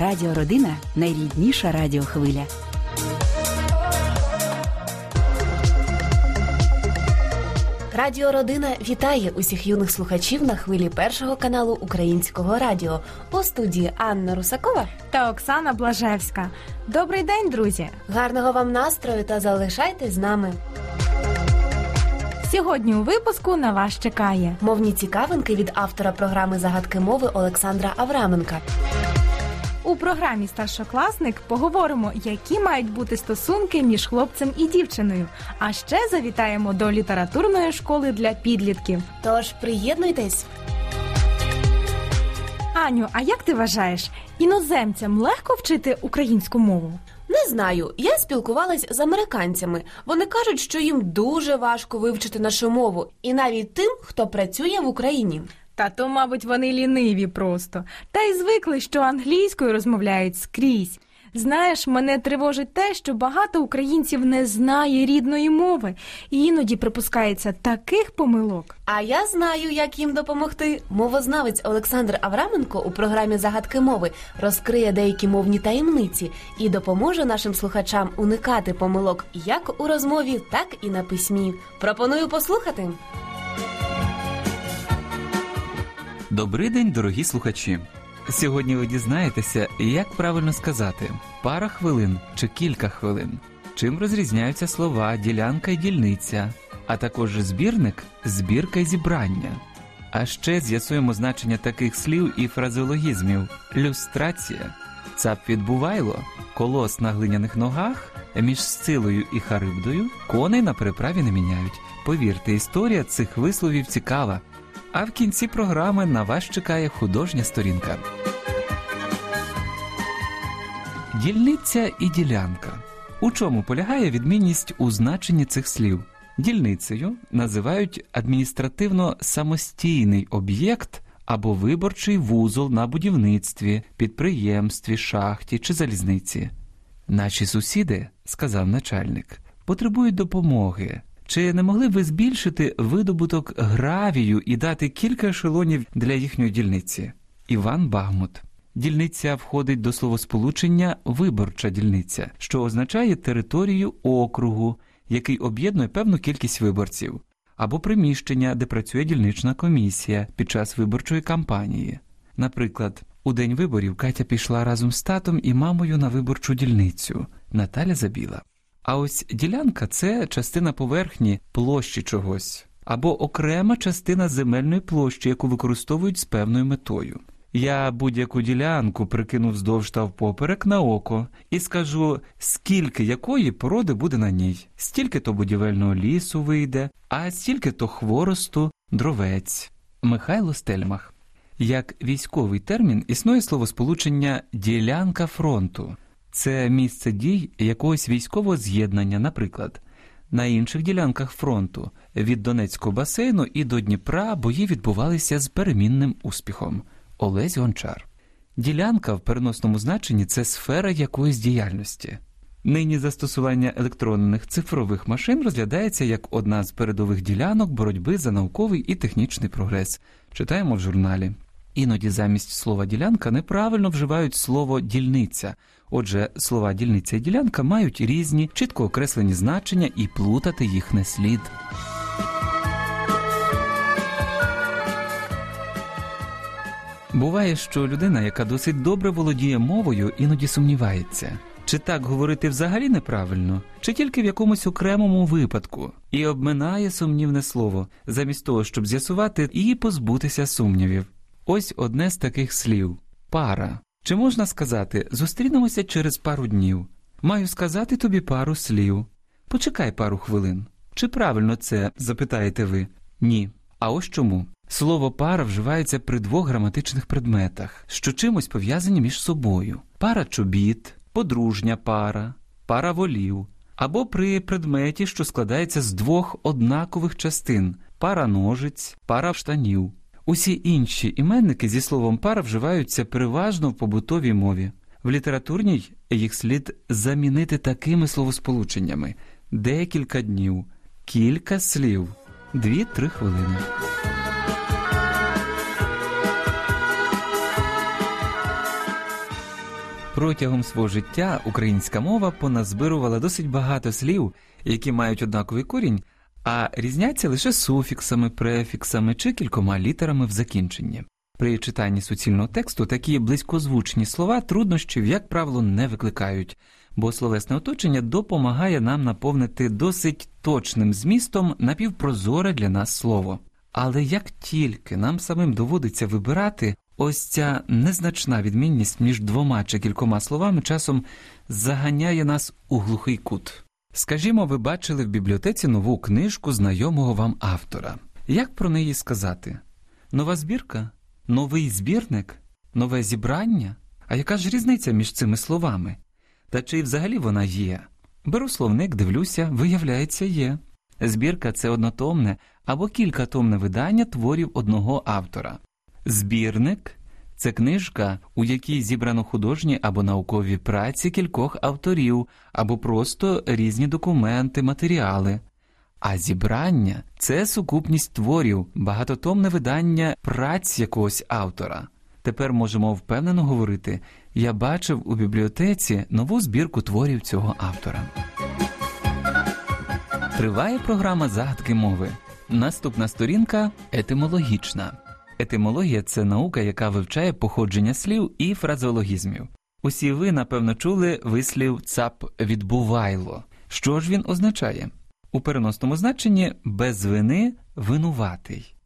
Радіо Родина найрідніша радіохвиля. Радіо Родина вітає усіх юних слухачів на хвилі першого каналу Українського радіо у студії Анна Русакова. та Оксана Блажевська. Добрий день, друзі! Гарного вам настрою та залишайтесь з нами. Сьогодні у випуску на вас чекає Мовні цікавинки від автора програми Загадки мови Олександра Авраменка. У програмі Старшокласник. Поговоримо, які мають бути стосунки між хлопцем і дівчиною. А ще завітаємо до літературної школи для підлітків. Тож приєднуйтесь. Аню, а як ти вважаєш, іноземцям легко вчити українську мову? Не знаю, я спілкувалась з американцями. Вони кажуть, що їм дуже важко вивчити нашу мову, і навіть тим, хто працює в Україні. Та то, мабуть, вони ліниві просто. Та й звикли, що англійською розмовляють скрізь. Знаєш, мене тривожить те, що багато українців не знає рідної мови, і іноді припускається таких помилок. А я знаю, як їм допомогти. Мовознавець Олександр Авраменко у програмі Загадки мови розкриє деякі мовні таємниці і допоможе нашим слухачам уникати помилок як у розмові, так і на письмі. Пропоную послухати. Добрий день, дорогі слухачі. Сьогодні ви дізнаєтеся, як правильно сказати пара хвилин чи кілька хвилин, чим розрізняються слова ділянка і дільниця, а також збірник, збірка і зібрання. А ще з'ясуємо значення таких слів і фразеологізмів: люстрація, цап відбувайло, колос на глиняних ногах, між Сцилою і Харибдою коней на переправі не міняють. Повірте, історія цих висловів цікава. А в кінці програми на вас чекає художня сторінка. Дільниця і ділянка. У чому полягає відмінність у значенні цих слів? Дільницею називають адміністративно самостійний об'єкт або виборчий вузол на будівництві, підприємстві, шахті чи залізниці. Наші сусіди, сказав начальник, потребують допомоги. Чи не могли б ви збільшити видобуток гравію і дати кілька ешелонів для їхньої дільниці? Іван Багмут. Дільниця входить до словосполучення виборча дільниця, що означає територію округу, який об'єднує певну кількість виборців, або приміщення, де працює дільнична комісія під час виборчої кампанії. Наприклад, у день виборів Катя пішла разом з татом і мамою на виборчу дільницю. Наталя забіла. А ось ділянка це частина поверхні площі чогось, або окрема частина земельної площі, яку використовують з певною метою. Я будь-яку ділянку прикину вздовж та впоперек на око і скажу, скільки якої породи буде на ній, стільки то будівельного лісу вийде, а стільки то хворосту, дровець. Михайло Стельмах. Як військовий термін існує словосполучення ділянка фронту. Це місце дій якогось військового з'єднання, наприклад. На інших ділянках фронту від Донецького басейну і до Дніпра бої відбувалися з перемінним успіхом. Олесь Гончар. Ділянка в переносному значенні це сфера якоїсь діяльності. Нині застосування електронних цифрових машин розглядається як одна з передових ділянок боротьби за науковий і технічний прогрес. Читаємо в журналі. Іноді замість слова ділянка неправильно вживають слово дільниця. Отже, слова дільниця і ділянка мають різні, чітко окреслені значення і плутати їх не слід. Буває, що людина, яка досить добре володіє мовою, іноді сумнівається. Чи так говорити взагалі неправильно, чи тільки в якомусь окремому випадку, і обминає сумнівне слово, замість того, щоб з'ясувати і позбутися сумнівів. Ось одне з таких слів пара. Чи можна сказати зустрінемося через пару днів? Маю сказати тобі пару слів. Почекай пару хвилин. Чи правильно це запитаєте ви? Ні. А ось чому? Слово пара вживається при двох граматичних предметах, що чимось пов'язані між собою: пара чобіт, подружня пара, пара волів, або при предметі, що складається з двох однакових частин пара ножиць, пара штанів. Усі інші іменники зі словом пара вживаються переважно в побутовій мові. В літературній їх слід замінити такими словосполученнями: декілька днів, кілька слів, дві-три хвилини. Протягом свого життя українська мова поназбирувала досить багато слів, які мають однаковий корінь, а різняться лише суфіксами, префіксами чи кількома літерами в закінченні. При читанні суцільного тексту такі близькозвучні слова труднощів, як правило, не викликають, бо словесне оточення допомагає нам наповнити досить точним змістом напівпрозоре для нас слово. Але як тільки нам самим доводиться вибирати, ось ця незначна відмінність між двома чи кількома словами часом заганяє нас у глухий кут. Скажімо, ви бачили в бібліотеці нову книжку знайомого вам автора. Як про неї сказати? Нова збірка? Новий збірник? Нове зібрання? А яка ж різниця між цими словами? Та чи взагалі вона є? Беру словник, дивлюся, виявляється, є. Збірка це однотомне або кількатомне видання творів одного автора. Збірник це книжка, у якій зібрано художні або наукові праці кількох авторів, або просто різні документи, матеріали. А зібрання це сукупність творів, багатотомне видання праць якогось автора. Тепер можемо впевнено говорити: я бачив у бібліотеці нову збірку творів цього автора. Триває програма загадки мови. Наступна сторінка етимологічна. Етимологія це наука, яка вивчає походження слів і фразеологізмів. Усі ви, напевно, чули вислів цап відбувайло. Що ж він означає? У переносному значенні без вини винуватий.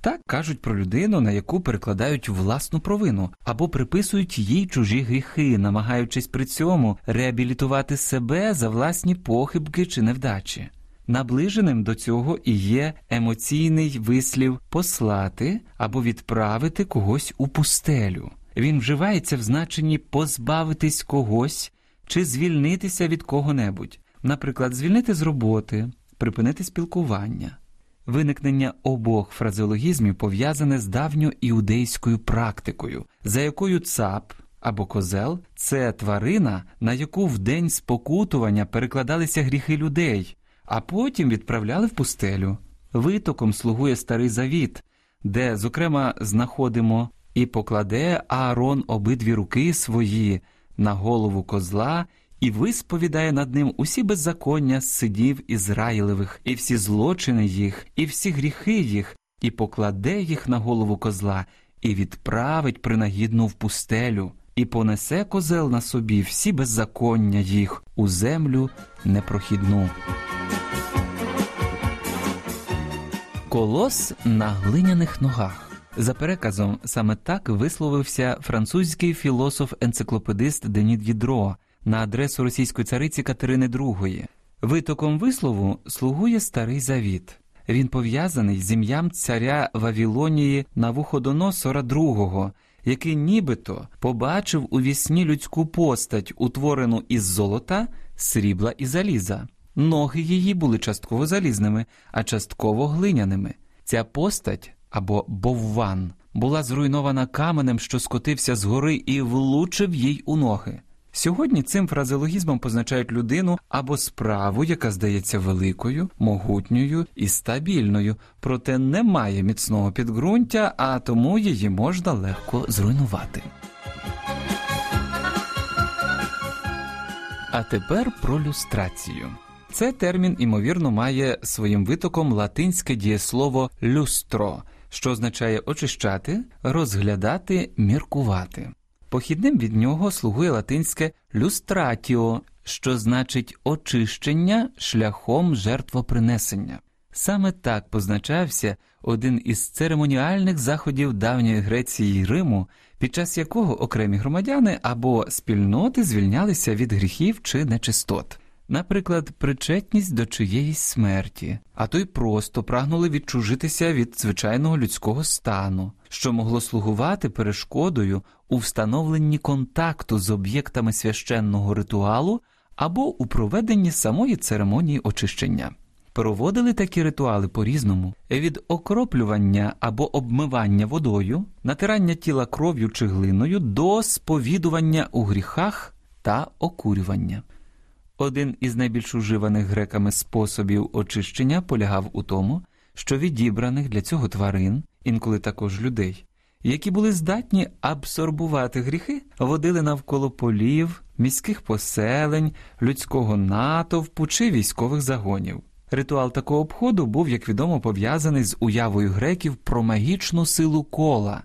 Так кажуть про людину, на яку перекладають власну провину або приписують їй чужі гріхи, намагаючись при цьому реабілітувати себе за власні похибки чи невдачі. Наближеним до цього і є емоційний вислів послати або відправити когось у пустелю. Він вживається в значенні позбавитись когось чи звільнитися від кого-небудь, наприклад, звільнити з роботи, припинити спілкування. Виникнення обох фразеологізмів пов'язане з давньоіудейською практикою, за якою цап або козел це тварина, на яку в день спокутування перекладалися гріхи людей а потім відправляли в пустелю. Витоком слугує старий завіт, де, зокрема, знаходимо і покладе Аарон обидві руки свої на голову козла і висповідає над ним усі беззаконня сидів Ізраїлевих, і всі злочини їх, і всі гріхи їх, і покладе їх на голову козла, і відправить принагідну в пустелю, і понесе козел на собі всі беззаконня їх у землю непрохідну. Колос на глиняних ногах. За переказом, саме так висловився французький філософ-енциклопедист Деніт Дідро на адресу російської цариці Катерини II. Витоком вислову слугує старий завіт. Він пов'язаний з ім'ям царя Вавілонії Навуходоносора II, який нібито побачив у вісні людську постать, утворену із золота, срібла і заліза. Ноги її були частково залізними, а частково глиняними. Ця постать або бовван була зруйнована каменем, що скотився з гори і влучив їй у ноги. Сьогодні цим фразеологізмом позначають людину або справу, яка здається великою, могутньою і стабільною, проте не має міцного підґрунтя, а тому її можна легко зруйнувати. А тепер про люстрацію. Це термін, імовірно, має своїм витоком латинське дієслово люстро, що означає очищати, розглядати, міркувати. Похідним від нього слугує латинське люстратіо, що значить очищення шляхом жертвопринесення. Саме так позначався один із церемоніальних заходів давньої Греції й Риму, під час якого окремі громадяни або спільноти звільнялися від гріхів чи нечистот наприклад, причетність до чиєїсь смерті, а то й просто прагнули відчужитися від звичайного людського стану, що могло слугувати перешкодою у встановленні контакту з об'єктами священного ритуалу або у проведенні самої церемонії очищення. Проводили такі ритуали по різному від окроплювання або обмивання водою, натирання тіла кров'ю чи глиною до сповідування у гріхах та окурювання. Один із найбільш уживаних греками способів очищення полягав у тому, що відібраних для цього тварин, інколи також людей, які були здатні абсорбувати гріхи, водили навколо полів, міських поселень, людського натовпу чи військових загонів. Ритуал такого обходу був, як відомо, пов'язаний з уявою греків про магічну силу кола.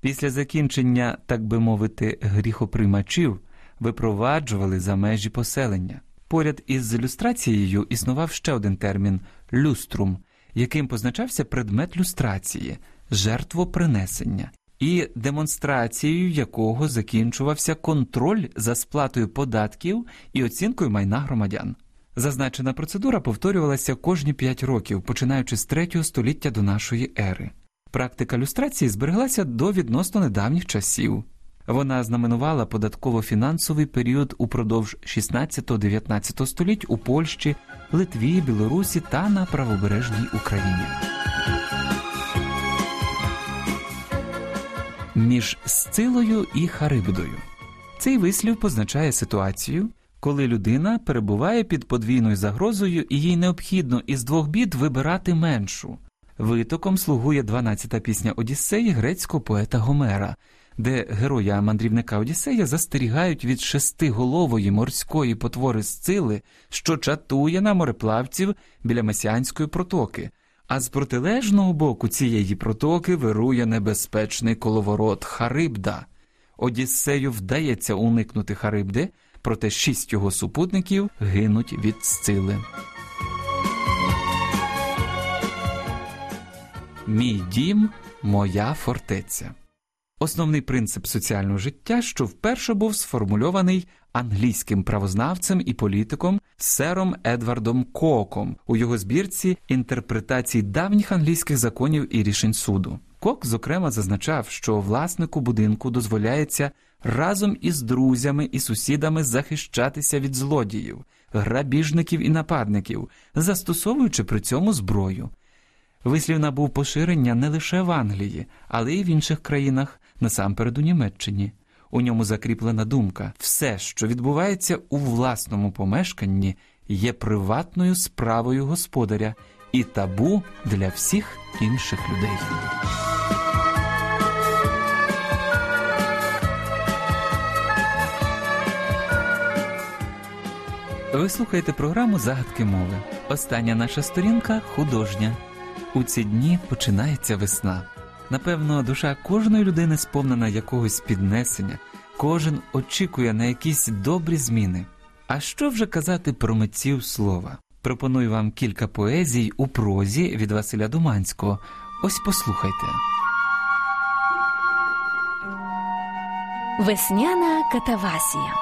Після закінчення, так би мовити, гріхоприймачів випроваджували за межі поселення. Поряд із люстрацією існував ще один термін люструм, яким позначався предмет люстрації жертвопринесення, і демонстрацією якого закінчувався контроль за сплатою податків і оцінкою майна громадян. Зазначена процедура повторювалася кожні п'ять років, починаючи з третього століття до нашої ери. Практика люстрації збереглася до відносно недавніх часів. Вона знаменувала податково-фінансовий період упродовж 16-19 століть у Польщі, Литві, Білорусі та на правобережній Україні. Між Сцилою і Харибдою цей вислів позначає ситуацію, коли людина перебуває під подвійною загрозою і їй необхідно із двох бід вибирати меншу. Витоком слугує 12-та пісня Одіссеї грецького поета Гомера, де героя мандрівника Одіссея застерігають від шестиголової морської потвори Сцили, що чатує на мореплавців біля Месіанської протоки. А з протилежного боку цієї протоки вирує небезпечний коловорот Харибда. Одіссею вдається уникнути Харибди, проте шість його супутників гинуть від Сцили. Мій дім, моя фортеця. Основний принцип соціального життя, що вперше був сформульований англійським правознавцем і політиком сером Едвардом Коком у його збірці інтерпретацій давніх англійських законів і рішень суду. Кок, зокрема, зазначав, що власнику будинку дозволяється разом із друзями і сусідами захищатися від злодіїв, грабіжників і нападників, застосовуючи при цьому зброю. Вислів набув поширення не лише в Англії, але й в інших країнах, насамперед у Німеччині. У ньому закріплена думка все, що відбувається у власному помешканні, є приватною справою господаря і табу для всіх інших людей. Ви слухаєте програму Загадки мови. Остання наша сторінка художня. У ці дні починається весна. Напевно, душа кожної людини сповнена якогось піднесення, кожен очікує на якісь добрі зміни. А що вже казати про митців слова? Пропоную вам кілька поезій у прозі від Василя Думанського. Ось послухайте. Весняна катавасія.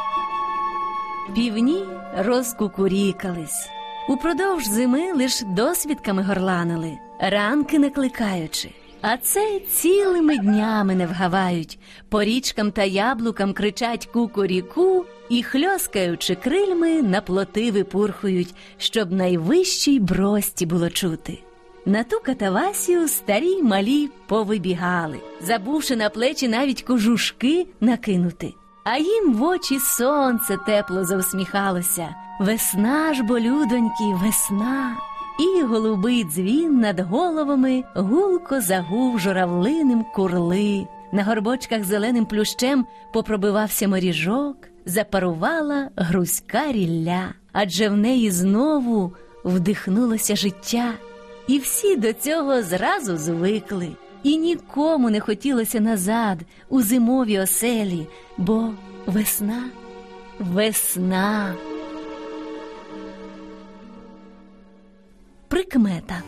Півні розкукурікались. Упродовж зими лиш досвідками горланили, ранки не кликаючи. А це цілими днями не вгавають, по річкам та яблукам кричать кукуріку і, хльоскаючи крильми, на плоти випурхують, щоб найвищій брості було чути. На ту катавасію старі й малі повибігали, забувши на плечі навіть кожушки накинути. А їм в очі сонце тепло завсміхалося. Весна ж, бо, людоньки, весна. І голубий дзвін над головами гулко загув журавлиним курли. На горбочках зеленим плющем попробивався моріжок, запарувала грузька рілля, адже в неї знову вдихнулося життя. І всі до цього зразу звикли, і нікому не хотілося назад у зимові оселі, бо весна, весна. Прикмета.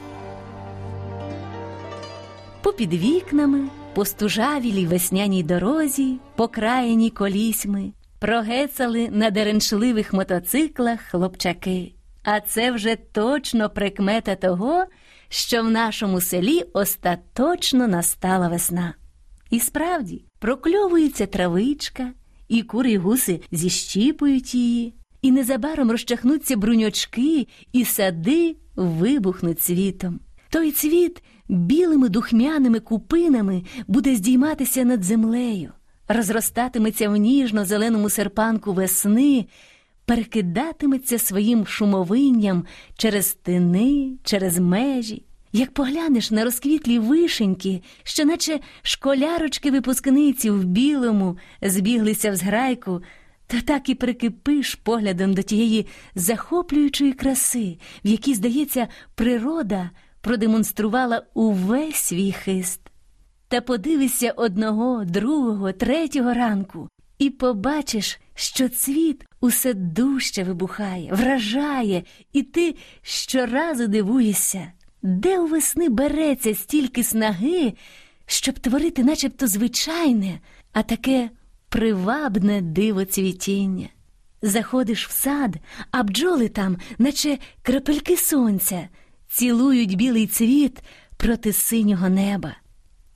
Попід вікнами, по стужавілій весняній дорозі, по країні колісьми, прогецали на деренчливих мотоциклах хлопчаки. А це вже точно прикмета того, що в нашому селі остаточно настала весна. І справді прокльовується травичка, і кури й гуси зіщіпують її, і незабаром розчахнуться бруньочки, і сади вибухнуть цвітом. Той цвіт білими духмяними купинами буде здійматися над землею, розростатиметься в ніжно-зеленому серпанку весни, перекидатиметься своїм шумовинням через тини, через межі, Як поглянеш на розквітлі вишеньки, що наче школярочки випускниці в білому збіглися в зграйку, то так і прикипиш поглядом до тієї захоплюючої краси, в якій, здається, природа продемонструвала увесь свій хист. Та подивися одного, другого, третього ранку і побачиш, що цвіт усе дужче вибухає, вражає, і ти щоразу дивуєшся, де у весни береться стільки снаги, щоб творити начебто звичайне, а таке привабне диво цвітіння. Заходиш в сад, а бджоли там, наче крапельки сонця, цілують білий цвіт проти синього неба.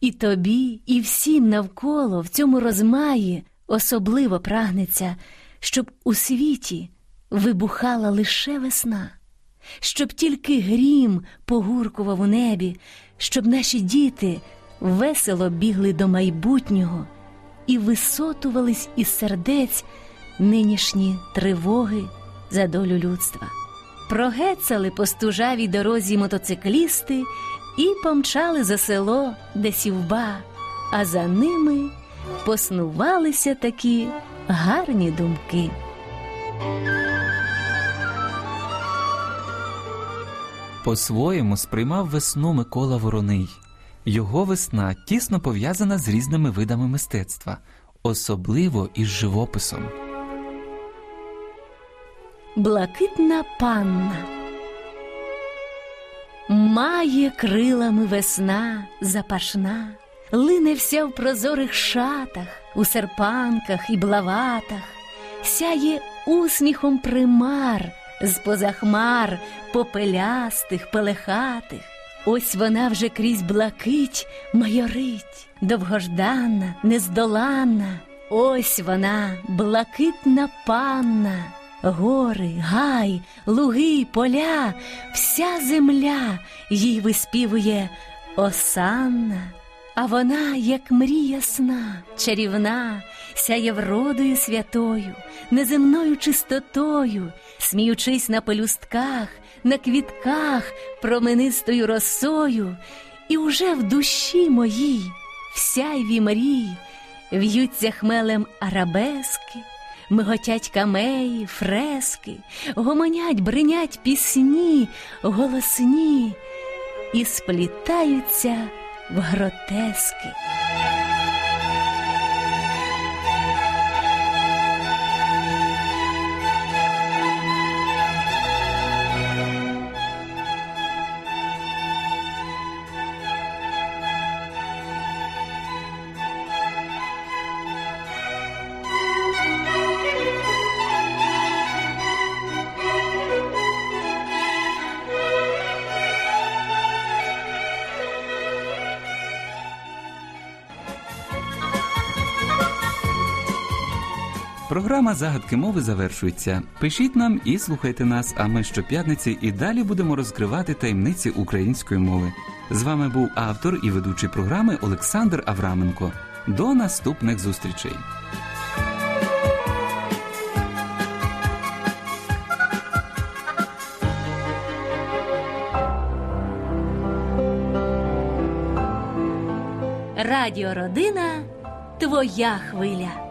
І тобі, і всім навколо в цьому розмаї особливо прагнеться, щоб у світі вибухала лише весна, щоб тільки грім погуркував у небі, щоб наші діти весело бігли до майбутнього і висотувались із сердець нинішні тривоги за долю людства. Прогецали по стужавій дорозі мотоциклісти і помчали за село, де сівба, а за ними поснувалися такі гарні думки. По-своєму сприймав весну Микола Вороний. Його весна тісно пов'язана з різними видами мистецтва, особливо із живописом. Блакитна панна має крилами весна запашна, лине вся в прозорих шатах, у серпанках і блаватах, сяє усміхом примар з поза хмар попелястих, пелехатих. Ось вона вже крізь блакить майорить, довгожданна, нездоланна. Ось вона, блакитна панна, гори, гай, луги, поля, вся земля їй виспівує осанна. А вона, як мрія сна, чарівна, сяє вродою святою, неземною чистотою, сміючись на пелюстках, на квітках, променистою росою, і уже в душі моїй, в сяйві мрій, в'ються хмелем арабески, миготять камеї, фрески, гомонять, бринять пісні, голосні і сплітаються в гротески. Програма загадки мови завершується. Пишіть нам і слухайте нас. А ми щоп'ятниці і далі будемо розкривати таємниці української мови. З вами був автор і ведучий програми Олександр Авраменко. До наступних зустрічей. Радіо Родина твоя хвиля.